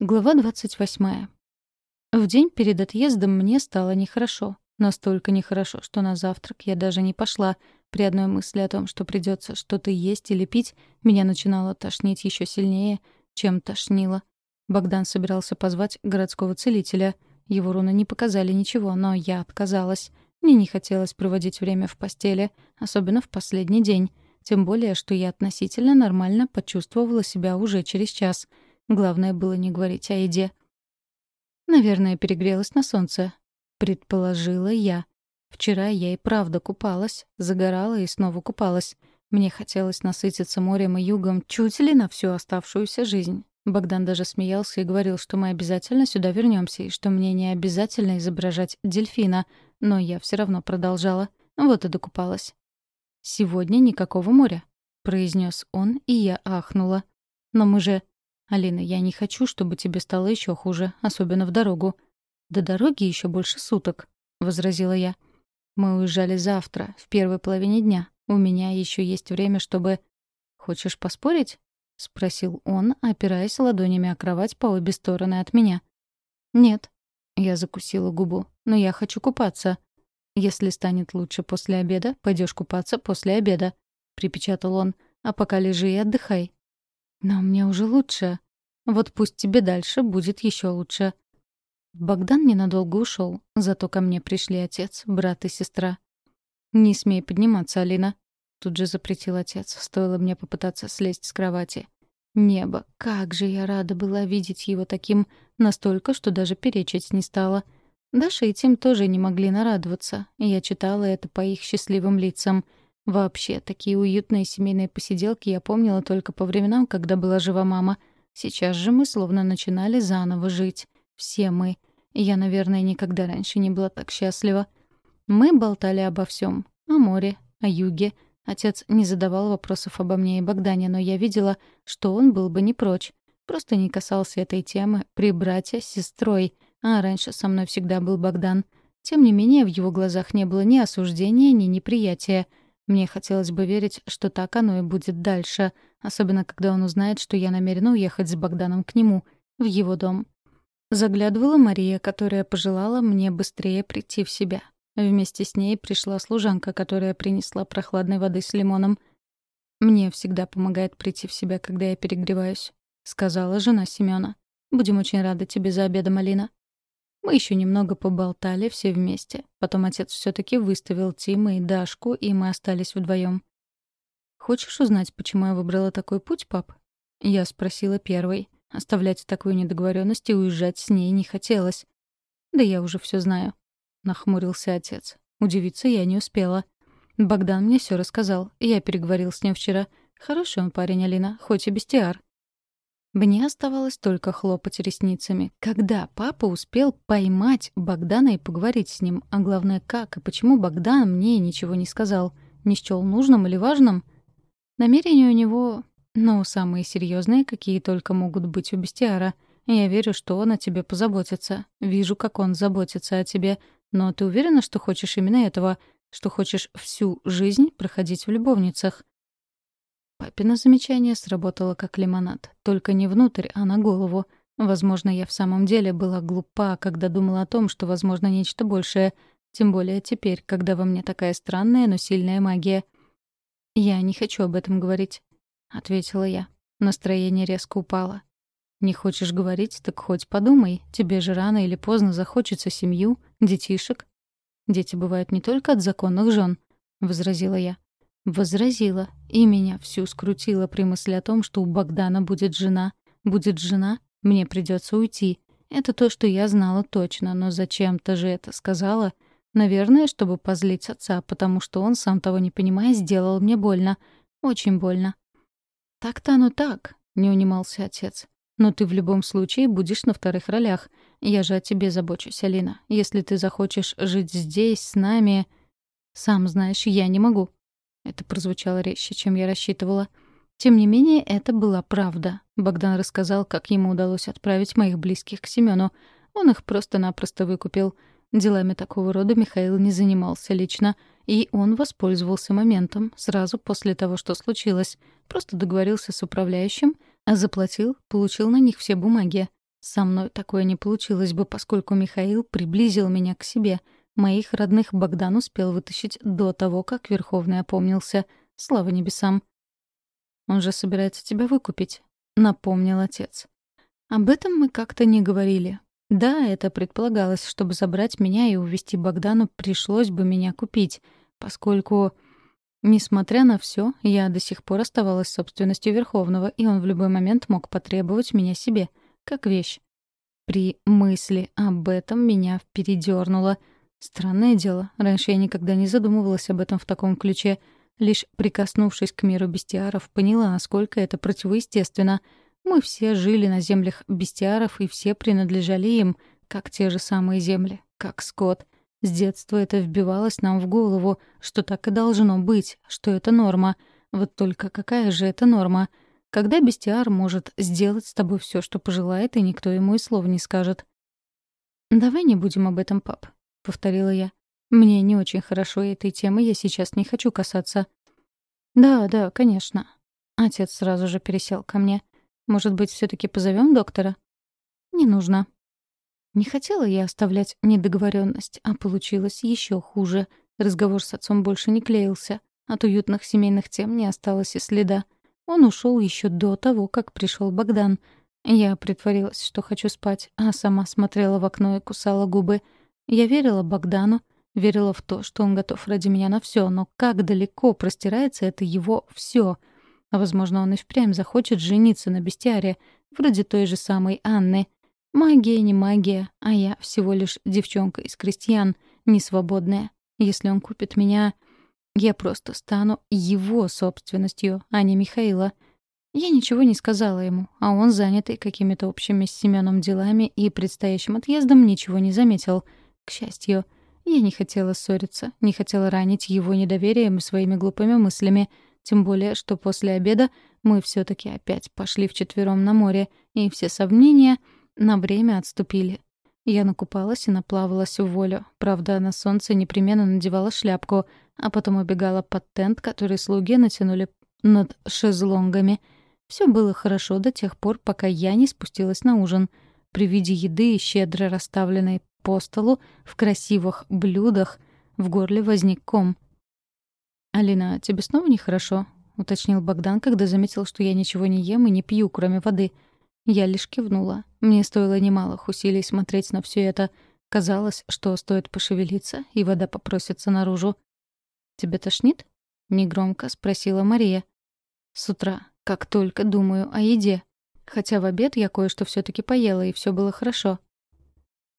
Глава 28. В день перед отъездом мне стало нехорошо. Настолько нехорошо, что на завтрак я даже не пошла. При одной мысли о том, что придется что-то есть или пить, меня начинало тошнить еще сильнее, чем тошнило. Богдан собирался позвать городского целителя. Его руны не показали ничего, но я отказалась. Мне не хотелось проводить время в постели, особенно в последний день. Тем более, что я относительно нормально почувствовала себя уже через час — Главное было не говорить о еде. Наверное, перегрелась на солнце. Предположила я. Вчера я и правда купалась, загорала и снова купалась. Мне хотелось насытиться морем и югом чуть ли на всю оставшуюся жизнь. Богдан даже смеялся и говорил, что мы обязательно сюда вернемся и что мне не обязательно изображать дельфина, но я все равно продолжала. Вот и докупалась. «Сегодня никакого моря», — произнес он, и я ахнула. «Но мы же...» «Алина, я не хочу, чтобы тебе стало еще хуже, особенно в дорогу». «До дороги еще больше суток», — возразила я. «Мы уезжали завтра, в первой половине дня. У меня еще есть время, чтобы...» «Хочешь поспорить?» — спросил он, опираясь ладонями о кровать по обе стороны от меня. «Нет». Я закусила губу. «Но я хочу купаться». «Если станет лучше после обеда, пойдешь купаться после обеда», — припечатал он. «А пока лежи и отдыхай. Но мне уже лучше. Вот пусть тебе дальше будет еще лучше. Богдан ненадолго ушел, зато ко мне пришли отец, брат и сестра. «Не смей подниматься, Алина», — тут же запретил отец, стоило мне попытаться слезть с кровати. Небо, как же я рада была видеть его таким, настолько, что даже перечить не стала. Даша и Тим тоже не могли нарадоваться, я читала это по их счастливым лицам — Вообще, такие уютные семейные посиделки я помнила только по временам, когда была жива мама. Сейчас же мы словно начинали заново жить. Все мы. Я, наверное, никогда раньше не была так счастлива. Мы болтали обо всем: О море, о юге. Отец не задавал вопросов обо мне и Богдане, но я видела, что он был бы не прочь. Просто не касался этой темы при брате с сестрой, а раньше со мной всегда был Богдан. Тем не менее, в его глазах не было ни осуждения, ни неприятия — мне хотелось бы верить, что так оно и будет дальше, особенно когда он узнает, что я намерена уехать с Богданом к нему, в его дом. Заглядывала Мария, которая пожелала мне быстрее прийти в себя. Вместе с ней пришла служанка, которая принесла прохладной воды с лимоном. «Мне всегда помогает прийти в себя, когда я перегреваюсь», — сказала жена Семёна. «Будем очень рады тебе за обедом, Алина». Мы еще немного поболтали все вместе. Потом отец все-таки выставил Тима и Дашку, и мы остались вдвоем. «Хочешь узнать, почему я выбрала такой путь, пап?» Я спросила первой. Оставлять такую недоговоренность и уезжать с ней не хотелось. «Да я уже все знаю», — нахмурился отец. Удивиться я не успела. Богдан мне все рассказал. Я переговорил с ним вчера. Хороший он парень, Алина, хоть и бестиар. Мне оставалось только хлопать ресницами. Когда папа успел поймать Богдана и поговорить с ним? А главное, как и почему Богдан мне ничего не сказал? Не счёл нужным или важным? Намерения у него, ну, самые серьезные, какие только могут быть у бестиара. Я верю, что он о тебе позаботится. Вижу, как он заботится о тебе. Но ты уверена, что хочешь именно этого? Что хочешь всю жизнь проходить в любовницах? Папина замечание сработало как лимонад. Только не внутрь, а на голову. Возможно, я в самом деле была глупа, когда думала о том, что возможно нечто большее. Тем более теперь, когда во мне такая странная, но сильная магия. «Я не хочу об этом говорить», — ответила я. Настроение резко упало. «Не хочешь говорить, так хоть подумай. Тебе же рано или поздно захочется семью, детишек». «Дети бывают не только от законных жен», — возразила я. Возразила, и меня всю скрутило при мысли о том, что у Богдана будет жена. Будет жена, мне придется уйти. Это то, что я знала точно, но зачем-то же это сказала. Наверное, чтобы позлить отца, потому что он, сам того не понимая, сделал мне больно. Очень больно. «Так-то оно так», — не унимался отец. «Но ты в любом случае будешь на вторых ролях. Я же о тебе забочусь, Алина. Если ты захочешь жить здесь, с нами...» «Сам знаешь, я не могу», это прозвучало резче, чем я рассчитывала. Тем не менее, это была правда. Богдан рассказал, как ему удалось отправить моих близких к Семену. Он их просто-напросто выкупил. Делами такого рода Михаил не занимался лично, и он воспользовался моментом сразу после того, что случилось. Просто договорился с управляющим, а заплатил, получил на них все бумаги. Со мной такое не получилось бы, поскольку Михаил приблизил меня к себе. Моих родных Богдан успел вытащить до того, как Верховный опомнился. Слава небесам. «Он же собирается тебя выкупить», — напомнил отец. Об этом мы как-то не говорили. Да, это предполагалось, чтобы забрать меня и увезти Богдану, пришлось бы меня купить, поскольку, несмотря на все, я до сих пор оставалась собственностью Верховного, и он в любой момент мог потребовать меня себе, как вещь. При мысли об этом меня передернуло. Странное дело, раньше я никогда не задумывалась об этом в таком ключе. Лишь прикоснувшись к миру бестиаров, поняла, насколько это противоестественно — мы все жили на землях бестиаров, и все принадлежали им, как те же самые земли, как скот. С детства это вбивалось нам в голову, что так и должно быть, что это норма. Вот только какая же это норма? Когда бестиар может сделать с тобой все, что пожелает, и никто ему и слова не скажет. «Давай не будем об этом, пап», — повторила я. «Мне не очень хорошо, этой темы я сейчас не хочу касаться». «Да, да, конечно». Отец сразу же пересел ко мне. Может быть, все таки позовем доктора? Не нужно. Не хотела я оставлять недоговоренность, а получилось еще хуже. Разговор с отцом больше не клеился. От уютных семейных тем не осталось и следа. Он ушел еще до того, как пришел Богдан. Я притворилась, что хочу спать, а сама смотрела в окно и кусала губы. Я верила Богдану, верила в то, что он готов ради меня на все, но как далеко простирается это его все — а, возможно, он и впрямь захочет жениться на бестиаре, вроде той же самой Анны. Магия не магия, а я всего лишь девчонка из крестьян, несвободная. Если он купит меня, я просто стану его собственностью, а не Михаила. Я ничего не сказала ему, а он, занятый какими-то общими с Семеном делами и предстоящим отъездом, ничего не заметил. К счастью, я не хотела ссориться, не хотела ранить его недоверием и своими глупыми мыслями — тем более, что после обеда мы все таки опять пошли вчетвером на море, и все сомнения на время отступили. Я накупалась и наплавалась в волю. Правда, на солнце непременно надевала шляпку, а потом убегала под тент, который слуги натянули над шезлонгами. Все было хорошо до тех пор, пока я не спустилась на ужин. При виде еды, щедро расставленной по столу, в красивых блюдах, в горле возник ком — «Алина, тебе снова нехорошо?» — уточнил Богдан, когда заметил, что я ничего не ем и не пью, кроме воды. Я лишь кивнула. Мне стоило немалых усилий смотреть на все это. Казалось, что стоит пошевелиться, и вода попросится наружу. «Тебя тошнит?» — негромко спросила Мария. «С утра, как только думаю о еде. Хотя в обед я кое-что все таки поела, и все было хорошо».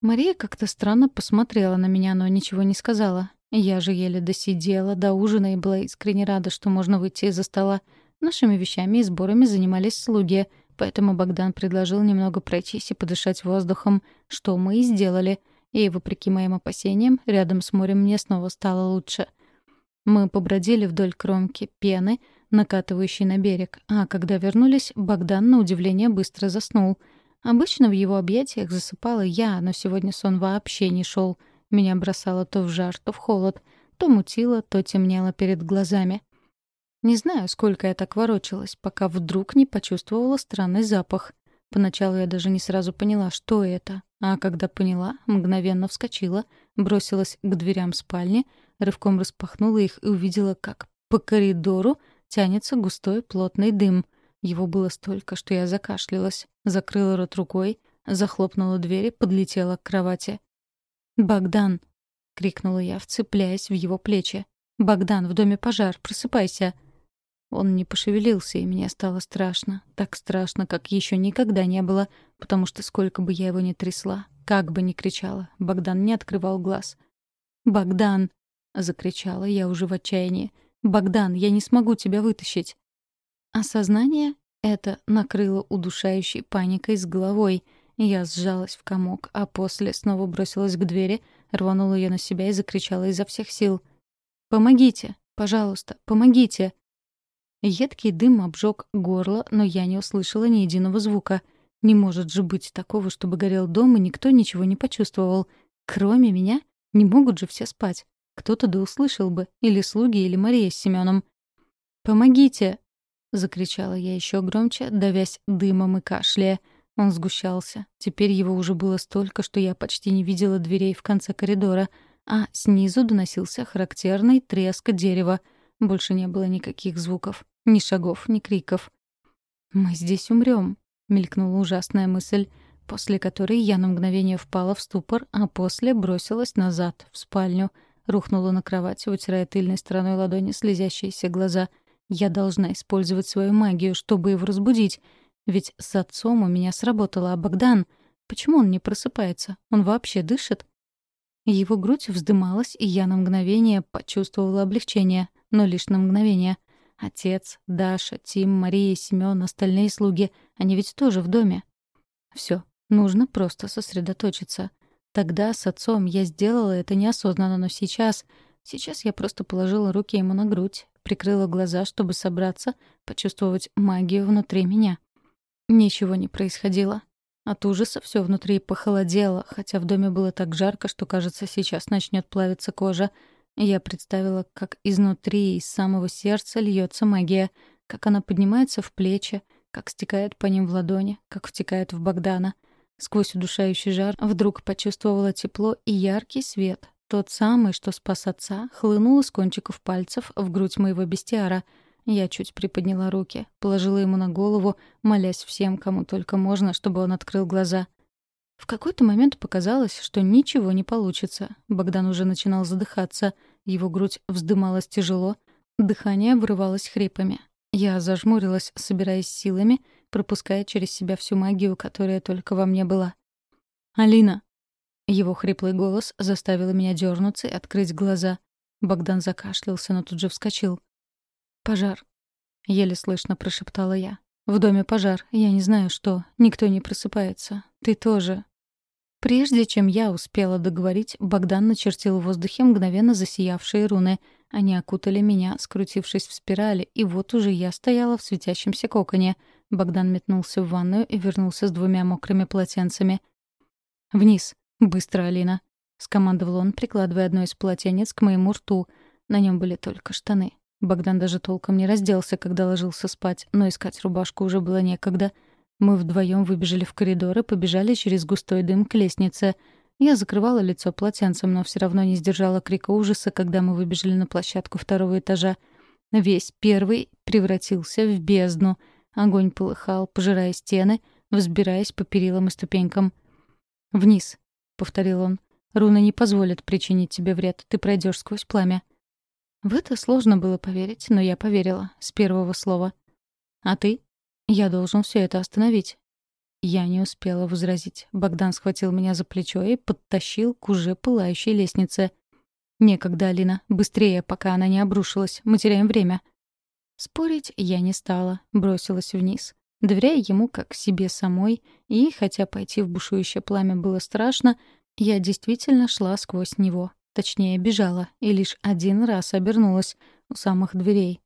Мария как-то странно посмотрела на меня, но ничего не сказала. Я же еле досидела до ужина и была искренне рада, что можно выйти из-за стола. Нашими вещами и сборами занимались слуги, поэтому Богдан предложил немного пройтись и подышать воздухом, что мы и сделали. И, вопреки моим опасениям, рядом с морем мне снова стало лучше. Мы побродили вдоль кромки пены, накатывающей на берег, а когда вернулись, Богдан, на удивление, быстро заснул. Обычно в его объятиях засыпала я, но сегодня сон вообще не шел — меня бросало то в жар, то в холод, то мутило, то темнело перед глазами. Не знаю, сколько я так ворочалась, пока вдруг не почувствовала странный запах. Поначалу я даже не сразу поняла, что это, а когда поняла, мгновенно вскочила, бросилась к дверям спальни, рывком распахнула их и увидела, как по коридору тянется густой плотный дым. Его было столько, что я закашлялась, закрыла рот рукой, захлопнула дверь подлетела к кровати. «Богдан!» — крикнула я, вцепляясь в его плечи. «Богдан, в доме пожар, просыпайся!» Он не пошевелился, и мне стало страшно. Так страшно, как еще никогда не было, потому что сколько бы я его ни трясла, как бы ни кричала, Богдан не открывал глаз. «Богдан!» — закричала я уже в отчаянии. «Богдан, я не смогу тебя вытащить!» Осознание это накрыло удушающей паникой с головой — я сжалась в комок, а после снова бросилась к двери, рванула ее на себя и закричала изо всех сил. «Помогите! Пожалуйста, помогите!» Едкий дым обжег горло, но я не услышала ни единого звука. Не может же быть такого, чтобы горел дом, и никто ничего не почувствовал. Кроме меня не могут же все спать. Кто-то да услышал бы, или слуги, или Мария с Семеном. «Помогите!» — закричала я еще громче, давясь дымом и кашляя. Он сгущался. Теперь его уже было столько, что я почти не видела дверей в конце коридора, а снизу доносился характерный треск дерева. Больше не было никаких звуков. Ни шагов, ни криков. «Мы здесь умрем», — мелькнула ужасная мысль, после которой я на мгновение впала в ступор, а после бросилась назад, в спальню. Рухнула на кровать, вытирая тыльной стороной ладони слезящиеся глаза. Я должна использовать свою магию, чтобы его разбудить. Ведь с отцом у меня сработало, а Богдан... Почему он не просыпается? Он вообще дышит? Его грудь вздымалась, и я на мгновение почувствовала облегчение, но лишь на мгновение — Отец, Даша, Тим, Мария, Семён, остальные слуги. Они ведь тоже в доме. Все, нужно просто сосредоточиться. Тогда с отцом я сделала это неосознанно, но сейчас... Сейчас я просто положила руки ему на грудь, прикрыла глаза, чтобы собраться, почувствовать магию внутри меня. Ничего не происходило. От ужаса все внутри похолодело, хотя в доме было так жарко, что, кажется, сейчас начнет плавиться кожа — я представила, как изнутри, из самого сердца льется магия, как она поднимается в плечи, как стекает по ним в ладони, как втекает в Богдана. Сквозь удушающий жар вдруг почувствовала тепло и яркий свет. Тот самый, что спас отца, хлынул из кончиков пальцев в грудь моего бестиара. Я чуть приподняла руки, положила ему на голову, молясь всем, кому только можно, чтобы он открыл глаза — в какой-то момент показалось, что ничего не получится. Богдан уже начинал задыхаться, его грудь вздымалась тяжело, дыхание вырывалось хрипами. Я зажмурилась, собираясь силами, пропуская через себя всю магию, которая только во мне была. «Алина!» Его хриплый голос заставил меня дернуться и открыть глаза. Богдан закашлялся, но тут же вскочил. «Пожар!» — еле слышно прошептала я. «В доме пожар. Я не знаю, что. Никто не просыпается. Ты тоже. Прежде чем я успела договорить, Богдан начертил в воздухе мгновенно засиявшие руны. Они окутали меня, скрутившись в спирали, и вот уже я стояла в светящемся коконе. Богдан метнулся в ванную и вернулся с двумя мокрыми полотенцами. «Вниз! Быстро, Алина!» — скомандовал он, прикладывая одно из полотенец к моему рту. На нем были только штаны. Богдан даже толком не разделся, когда ложился спать, но искать рубашку уже было некогда — мы вдвоем выбежали в коридор и побежали через густой дым к лестнице. Я закрывала лицо полотенцем, но все равно не сдержала крика ужаса, когда мы выбежали на площадку второго этажа. Весь первый превратился в бездну. Огонь полыхал, пожирая стены, взбираясь по перилам и ступенькам. «Вниз», — повторил он. «Руны не позволят причинить тебе вред. Ты пройдешь сквозь пламя». В это сложно было поверить, но я поверила. С первого слова. «А ты?» Я должен все это остановить. Я не успела возразить. Богдан схватил меня за плечо и подтащил к уже пылающей лестнице. «Некогда, Алина. Быстрее, пока она не обрушилась. Мы теряем время». Спорить я не стала. Бросилась вниз. Доверяя ему как себе самой, и, хотя пойти в бушующее пламя было страшно, я действительно шла сквозь него. Точнее, бежала, и лишь один раз обернулась у самых дверей.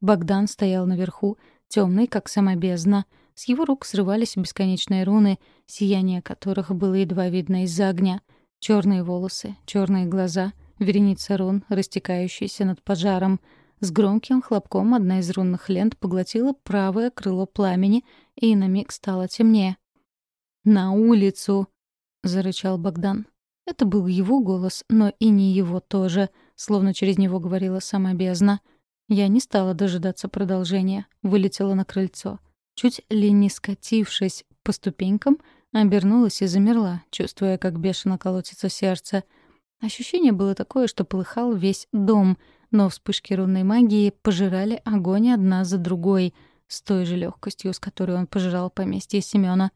Богдан стоял наверху, темный, как сама бездна. С его рук срывались бесконечные руны, сияние которых было едва видно из-за огня. Черные волосы, черные глаза, вереница рун, растекающиеся над пожаром. С громким хлопком одна из рунных лент поглотила правое крыло пламени, и на миг стало темнее. «На улицу!» — зарычал Богдан. Это был его голос, но и не его тоже, словно через него говорила сама бездна — я не стала дожидаться продолжения, вылетела на крыльцо. Чуть ли не скатившись по ступенькам, обернулась и замерла, чувствуя, как бешено колотится сердце. Ощущение было такое, что полыхал весь дом, но вспышки рунной магии пожирали огонь одна за другой, с той же легкостью, с которой он пожирал поместье Семёна.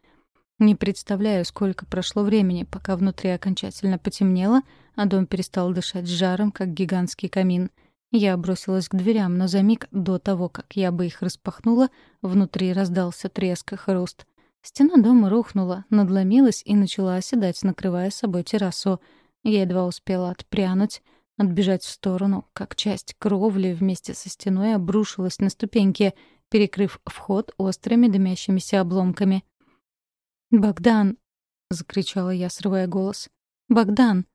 Не представляю, сколько прошло времени, пока внутри окончательно потемнело, а дом перестал дышать жаром, как гигантский камин — я бросилась к дверям, но за миг до того, как я бы их распахнула, внутри раздался треск и хруст. Стена дома рухнула, надломилась и начала оседать, накрывая собой террасу. Я едва успела отпрянуть, отбежать в сторону, как часть кровли вместе со стеной обрушилась на ступеньки, перекрыв вход острыми дымящимися обломками. «Богдан!» — закричала я, срывая голос. «Богдан!»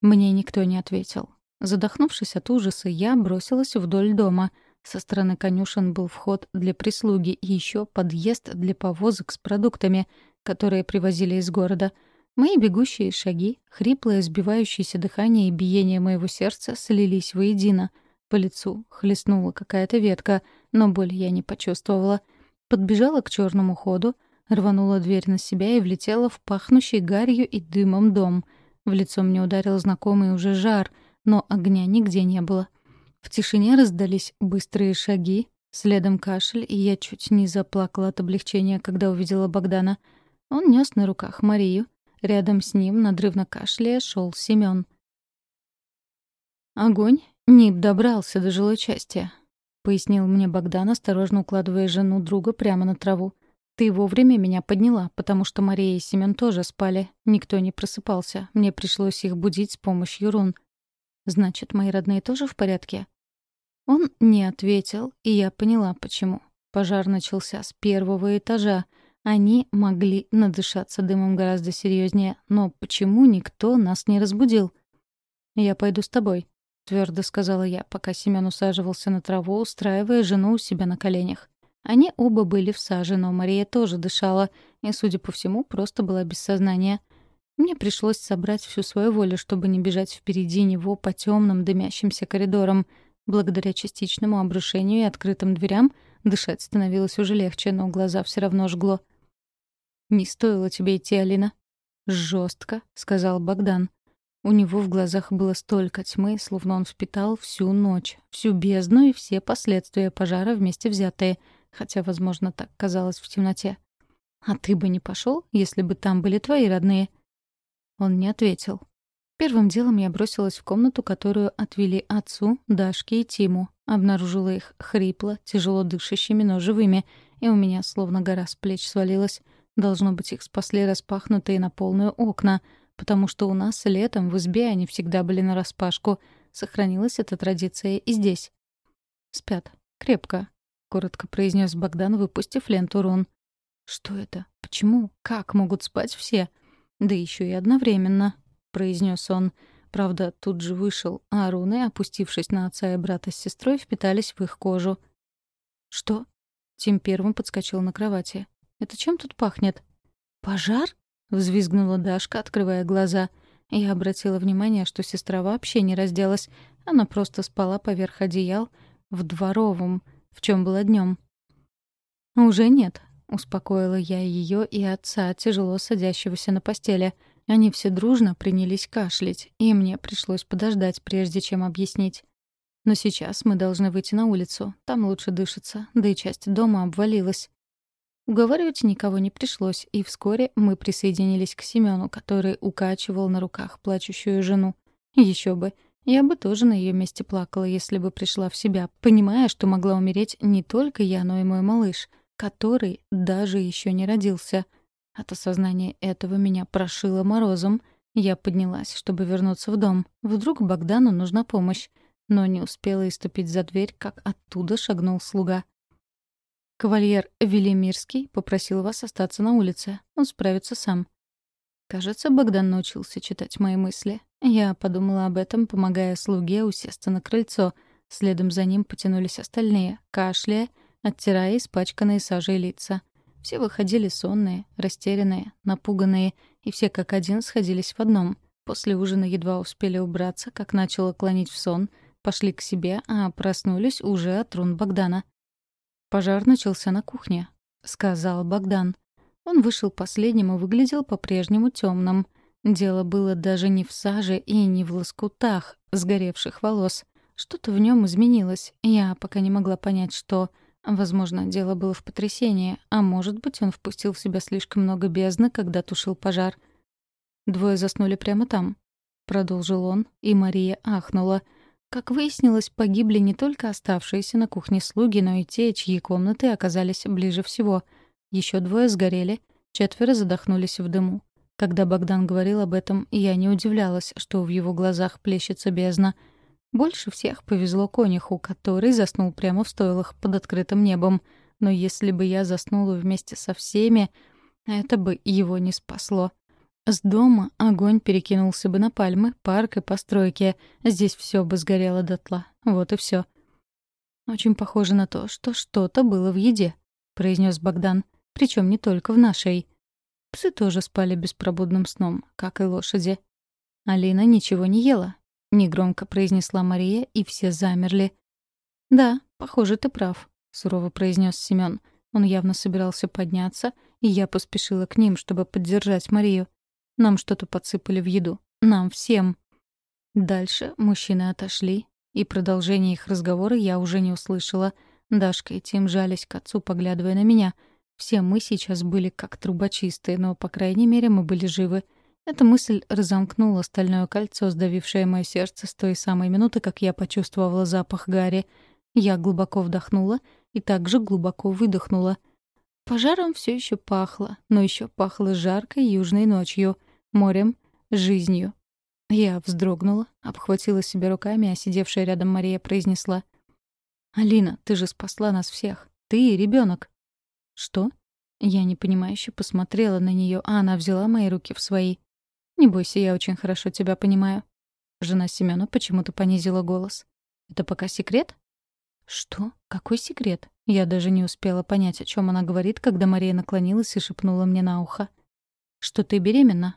Мне никто не ответил. Задохнувшись от ужаса, я бросилась вдоль дома. Со стороны конюшен был вход для прислуги и еще подъезд для повозок с продуктами. которые привозили из города. Мои бегущие шаги, хриплое сбивающееся дыхание и биение моего сердца слились воедино. По лицу хлестнула какая-то ветка, но боли я не почувствовала. Подбежала к черному ходу, рванула дверь на себя и влетела в пахнущий гарью и дымом дом. В лицо мне ударил знакомый уже жар, но огня нигде не было. В тишине раздались быстрые шаги, следом кашель, и я чуть не заплакала от облегчения, когда увидела Богдана. Он нес на руках Марию. Рядом с ним, надрывно кашляя, шел Семён. «Огонь не добрался до жилой части», — пояснил мне Богдан, осторожно укладывая жену друга прямо на траву. «Ты вовремя меня подняла, потому что Мария и Семён тоже спали. Никто не просыпался. Мне пришлось их будить с помощью рун. Значит, мои родные тоже в порядке?» Он не ответил, и я поняла, почему. Пожар начался с первого этажа. Они могли надышаться дымом гораздо серьезнее, но почему никто нас не разбудил? «Я пойду с тобой», — твердо сказала я, пока Семен усаживался на траву, устраивая жену у себя на коленях. Они оба были в саже, но Мария тоже дышала, и, судя по всему, просто была без сознания. Мне пришлось собрать всю свою волю, чтобы не бежать впереди него по темным дымящимся коридорам. Благодаря частичному обрушению и открытым дверям дышать становилось уже легче, но глаза все равно жгло. «Не стоило тебе идти, Алина». «Жестко», — сказал Богдан. У него в глазах было столько тьмы, словно он впитал всю ночь, всю бездну и все последствия пожара вместе взятые, хотя, возможно, так казалось в темноте. «А ты бы не пошел, если бы там были твои родные?» Он не ответил. Первым делом я бросилась в комнату, которую отвели отцу, Дашке и Тиму. Обнаружила их хрипло, тяжело дышащими, но живыми, и у меня словно гора с плеч свалилась. Должно быть, их спасли распахнутые на полную окна, потому что у нас летом в избе они всегда были нараспашку. Сохранилась эта традиция и здесь. «Спят. Крепко», — коротко произнес Богдан, выпустив ленту рун. «Что это? Почему? Как могут спать все?» Да еще и одновременно, произнес он. Правда, тут же вышел, а руны, опустившись на отца и брата с сестрой, впитались в их кожу. Что? Тим первым подскочил на кровати. Это чем тут пахнет? Пожар? взвизгнула Дашка, открывая глаза. Я обратила внимание, что сестра вообще не разделась. Она просто спала поверх одеял в дворовом, в чем было днем. Уже нет, Успокоила я ее и отца, тяжело садящегося на постели. Они все дружно принялись кашлять, и мне пришлось подождать, прежде чем объяснить. Но сейчас мы должны выйти на улицу. Там лучше дышится, да и часть дома обвалилась. Уговаривать никого не пришлось, и вскоре мы присоединились к Семену, который укачивал на руках плачущую жену. Еще бы. Я бы тоже на ее месте плакала, если бы пришла в себя, понимая, что могла умереть не только я, но и мой малыш — который даже еще не родился. От осознания этого меня прошило морозом. Я поднялась, чтобы вернуться в дом. Вдруг Богдану нужна помощь. Но не успела иступить за дверь, как оттуда шагнул слуга. «Кавальер Велимирский попросил вас остаться на улице. Он справится сам». Кажется, Богдан научился читать мои мысли. Я подумала об этом, помогая слуге усесться на крыльцо. Следом за ним потянулись остальные, кашляя оттирая испачканные сажей лица. Все выходили сонные, растерянные, напуганные, и все как один сходились в одном. После ужина едва успели убраться, как начало клонить в сон, пошли к себе, а проснулись уже от рун Богдана. «Пожар начался на кухне», — сказал Богдан. Он вышел последним и выглядел по-прежнему темным. Дело было даже не в саже и не в лоскутах сгоревших волос. Что-то в нем изменилось. Я пока не могла понять, что... Возможно, дело было в потрясении, а может быть, он впустил в себя слишком много бездны, когда тушил пожар. «Двое заснули прямо там», — продолжил он, и Мария ахнула. Как выяснилось, погибли не только оставшиеся на кухне слуги, но и те, чьи комнаты оказались ближе всего. Еще двое сгорели, четверо задохнулись в дыму. Когда Богдан говорил об этом, я не удивлялась, что в его глазах плещется бездна — больше всех повезло конюху, который заснул прямо в стойлах под открытым небом. Но если бы я заснула вместе со всеми, это бы его не спасло. С дома огонь перекинулся бы на пальмы, парк и постройки. Здесь все бы сгорело дотла. Вот и все. «Очень похоже на то, что что-то было в еде», — произнес Богдан. Причем не только в нашей. Псы тоже спали беспробудным сном, как и лошади. Алина ничего не ела, — негромко произнесла Мария, и все замерли. «Да, похоже, ты прав», — сурово произнес Семён. Он явно собирался подняться, и я поспешила к ним, чтобы поддержать Марию. Нам что-то подсыпали в еду. Нам всем. Дальше мужчины отошли, и продолжение их разговора я уже не услышала. Дашка и Тим жались к отцу, поглядывая на меня. Все мы сейчас были как трубочистые, но, по крайней мере, мы были живы. Эта мысль разомкнула стальное кольцо, сдавившее мое сердце с той самой минуты, как я почувствовала запах Гарри. Я глубоко вдохнула и также глубоко выдохнула. Пожаром все еще пахло, но еще пахло жаркой южной ночью, морем, жизнью. Я вздрогнула, обхватила себя руками, а сидевшая рядом Мария произнесла. «Алина, ты же спасла нас всех. Ты и ребенок. «Что?» Я непонимающе посмотрела на нее, а она взяла мои руки в свои. «Не бойся, я очень хорошо тебя понимаю». Жена Семёна почему-то понизила голос. «Это пока секрет?» «Что? Какой секрет?» Я даже не успела понять, о чем она говорит, когда Мария наклонилась и шепнула мне на ухо. «Что ты беременна?»